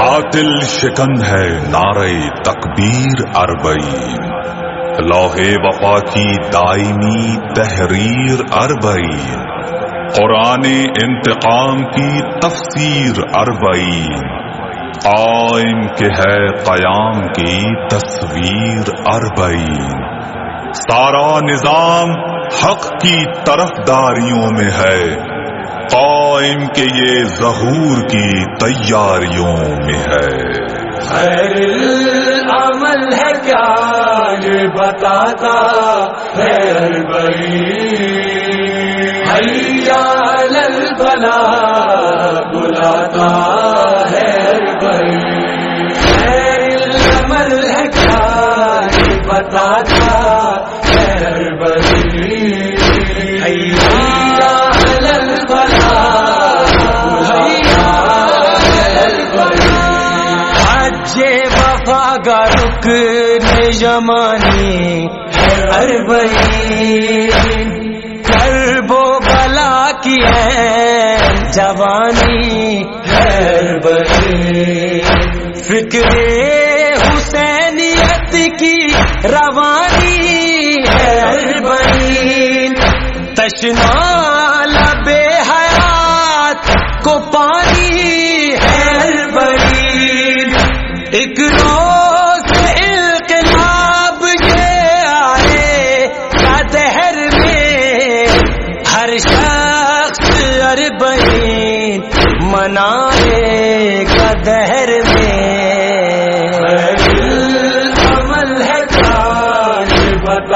باطل شکن ہے نعرے تکبیر اربئی لوہے وفا کی دائمی تحریر اربئی قرآن انتقام کی تفسیر اربئی قائم کے ہے قیام کی تصویر اربئی سارا نظام حق کی طرف داریوں میں ہے۔ قائم کے یہ ظہور کی تیاریوں میں ہے۔ خیر العمل ہے کیا یہ بتاتا؟ خیر بری حیا الفلا بلاتا۔ کا رکن یمانی اربئی کربو بلا کی ہے جوانی اربئی فکر حسینیت کی روانی اربئی تشنا لبے حیات کو پانی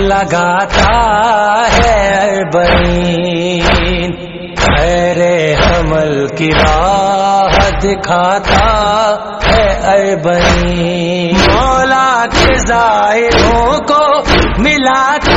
لگاتا ہے بنی خیر حمل کی راہ دکھاتا ہے اربئی مولا کے ظاہروں کو ملاتا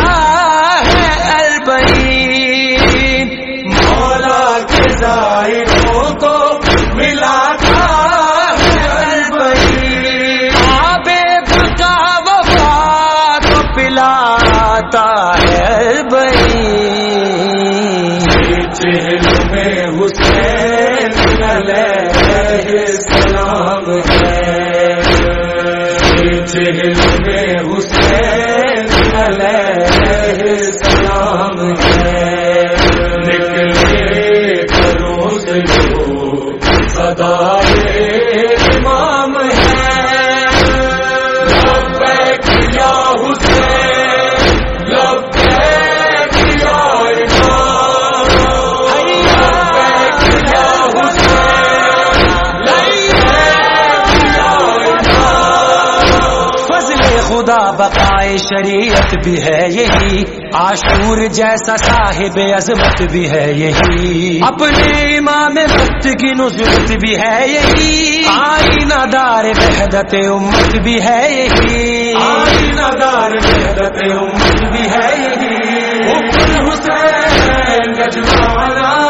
خدا بقائے شریعت بھی ہے یہی۔ عاشور جیسا صاحب عظمت بھی ہے یہی۔ اپنے امام مست کی نصرت بھی ہے یہی۔ آئینہ دار وحدت امت بھی ہے یہی۔ آئینہ دار وحدت امت بھی ہے یہی۔ حکم حسین گجمانا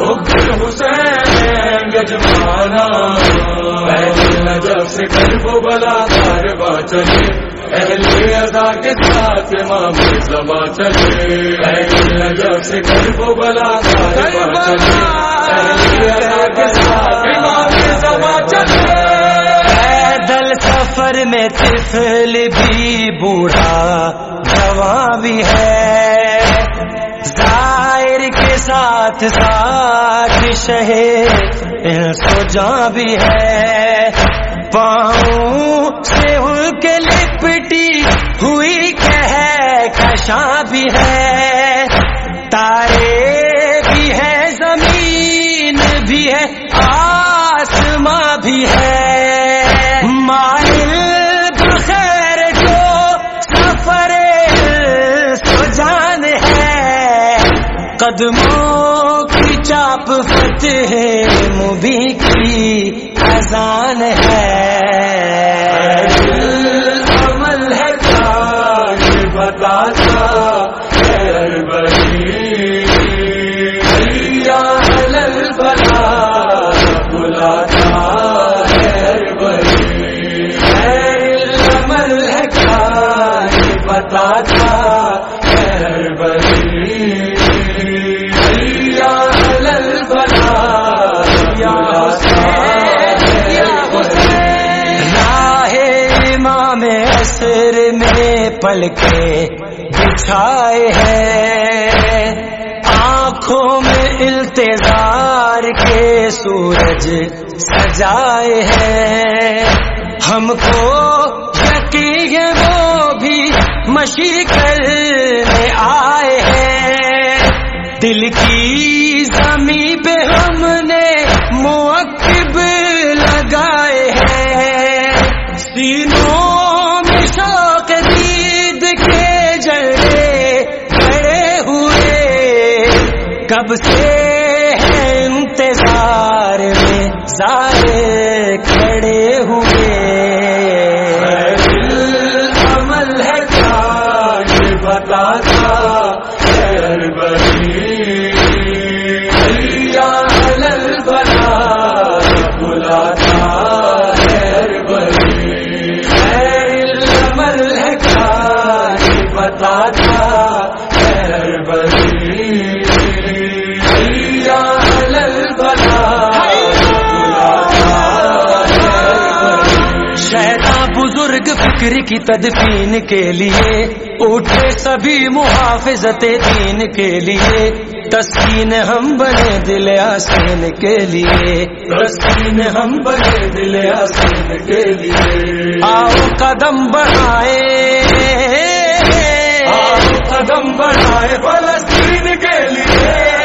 حکم حسین گجمانا سے کر کو بلا کاروا چلے۔ اہل ادا کے ساتھ امام سما چلے۔ پہلے جب سے کر کو بلا کاروا چلے۔ اہل ادا کے ساتھ امام سما چلے۔ پیدل سفر میں طفل بھی بوڑھا جوان بھی ہے۔ ظاہر کے ساتھ ساتھ شہر سو جاں بھی ہے۔ باؤں سے ان کے لپٹی ہوئی کہ بھی ہے، تارے بھی ہے، زمین بھی ہے، آسماں بھی ہے۔ ہے، قدموں کی چاپ فتح مبی کی اذان ہے۔ کے بچھائے ہیں۔ آنکھوں میں التظار کے سورج سجائے ہیں۔ ہم کو یقین ہے وہ بھی مشی کرنے آئے ہیں۔ دل کی زمین پہ ہم نے موقب جب سے ہے انتظار میں سارے فکر کی تدفین کے لیے، اٹھے سبھی محافظت دین کے لیے۔ تسکین ہم بنے دل آسین کے لیے۔ رسین ہم بنے دل حسین کے لیے۔ آؤ قدم بڑھائے۔ آپ قدم بڑھائے فلسطین کے لیے۔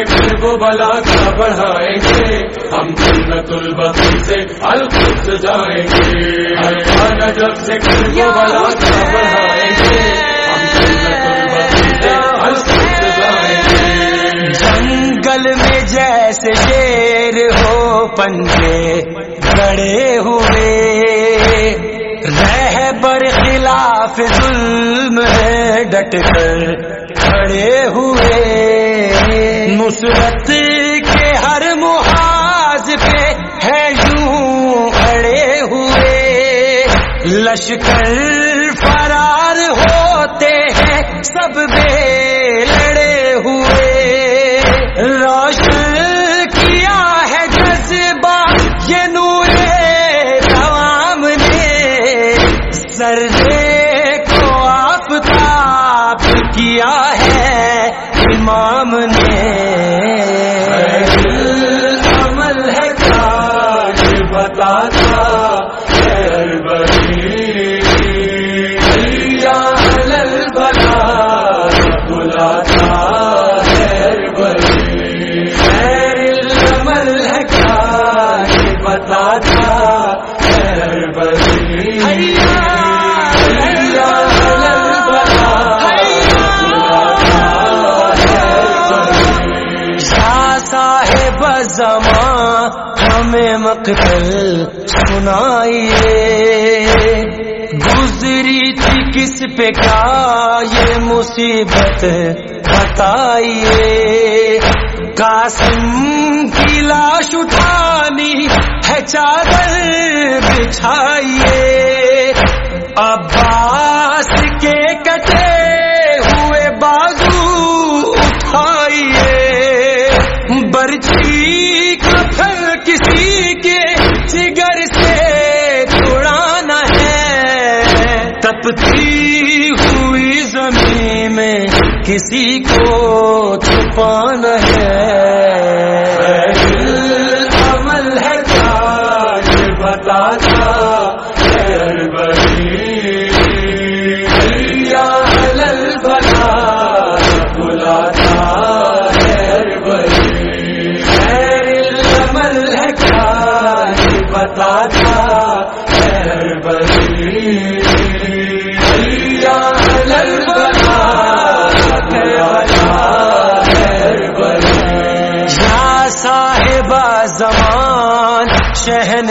نجف سے کرب بلا کا بڑھائیں گے۔ ہم جنت البقی سے القدس جائیں گے۔ حلقہ نجف سے کرب بلا کا بڑھائیں گے۔ ہم جنت البقی سے القدس جائیں گے۔ جنگل میں جیسے شیر ہو پنجے گڑے ہوئے۔ رہ بر خلاف ظلم ہے ڈٹ کر کھڑے ہوئے۔ نصرت کے ہر محاذ پہ ہے یوں اڑے ہوئے۔ لشکر فرار ہوتے ہیں سب بے ہمیں سنائیے۔ گزری تھی کس پہ کیا یہ مصیبت بتائیے۔ قاسم کی لاش اٹھانی ہے چادر بچھائیے۔ عباس کے جگر سے چھڑانا ہے۔ تپتی ہوئی زمین میں کسی کو چھپانا ہے۔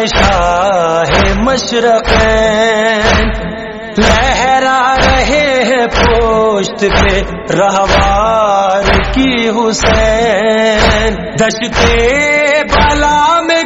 شاہ مشرق لہرا رہے ہیں پوشت پہ رہوار کی حسین دشتے بلا میں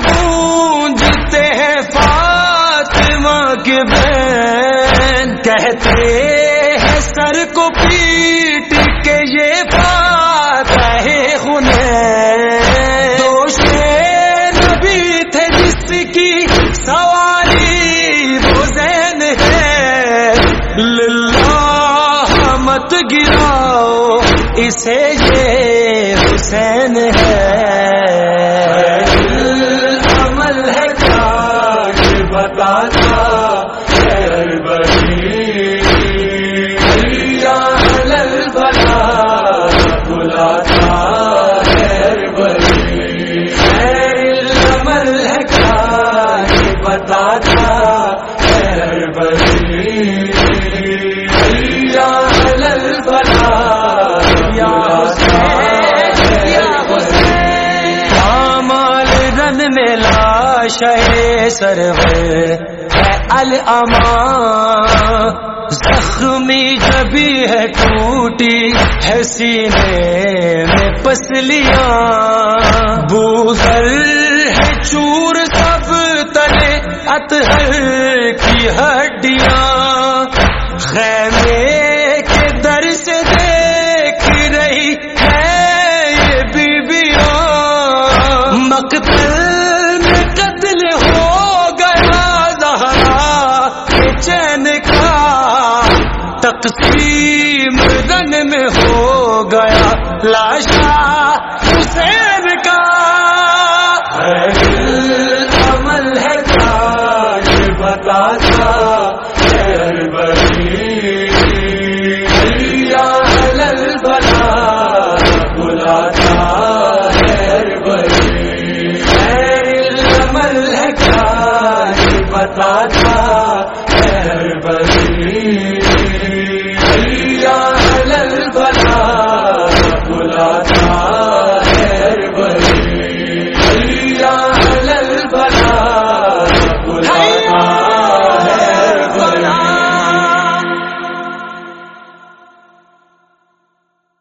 لاش ہے سرور ہے الامان زخمی جبھی ہے ٹوٹی ہے سینے میں پسلیاں۔ بوزر ہے چور سب تلے اطہر کی ہڈیاں۔ خیمے چین کا تقسیم رن میں ہو گیا، لاشا حسین کا۔ عمل ہے کیا یہ بتاتا خیر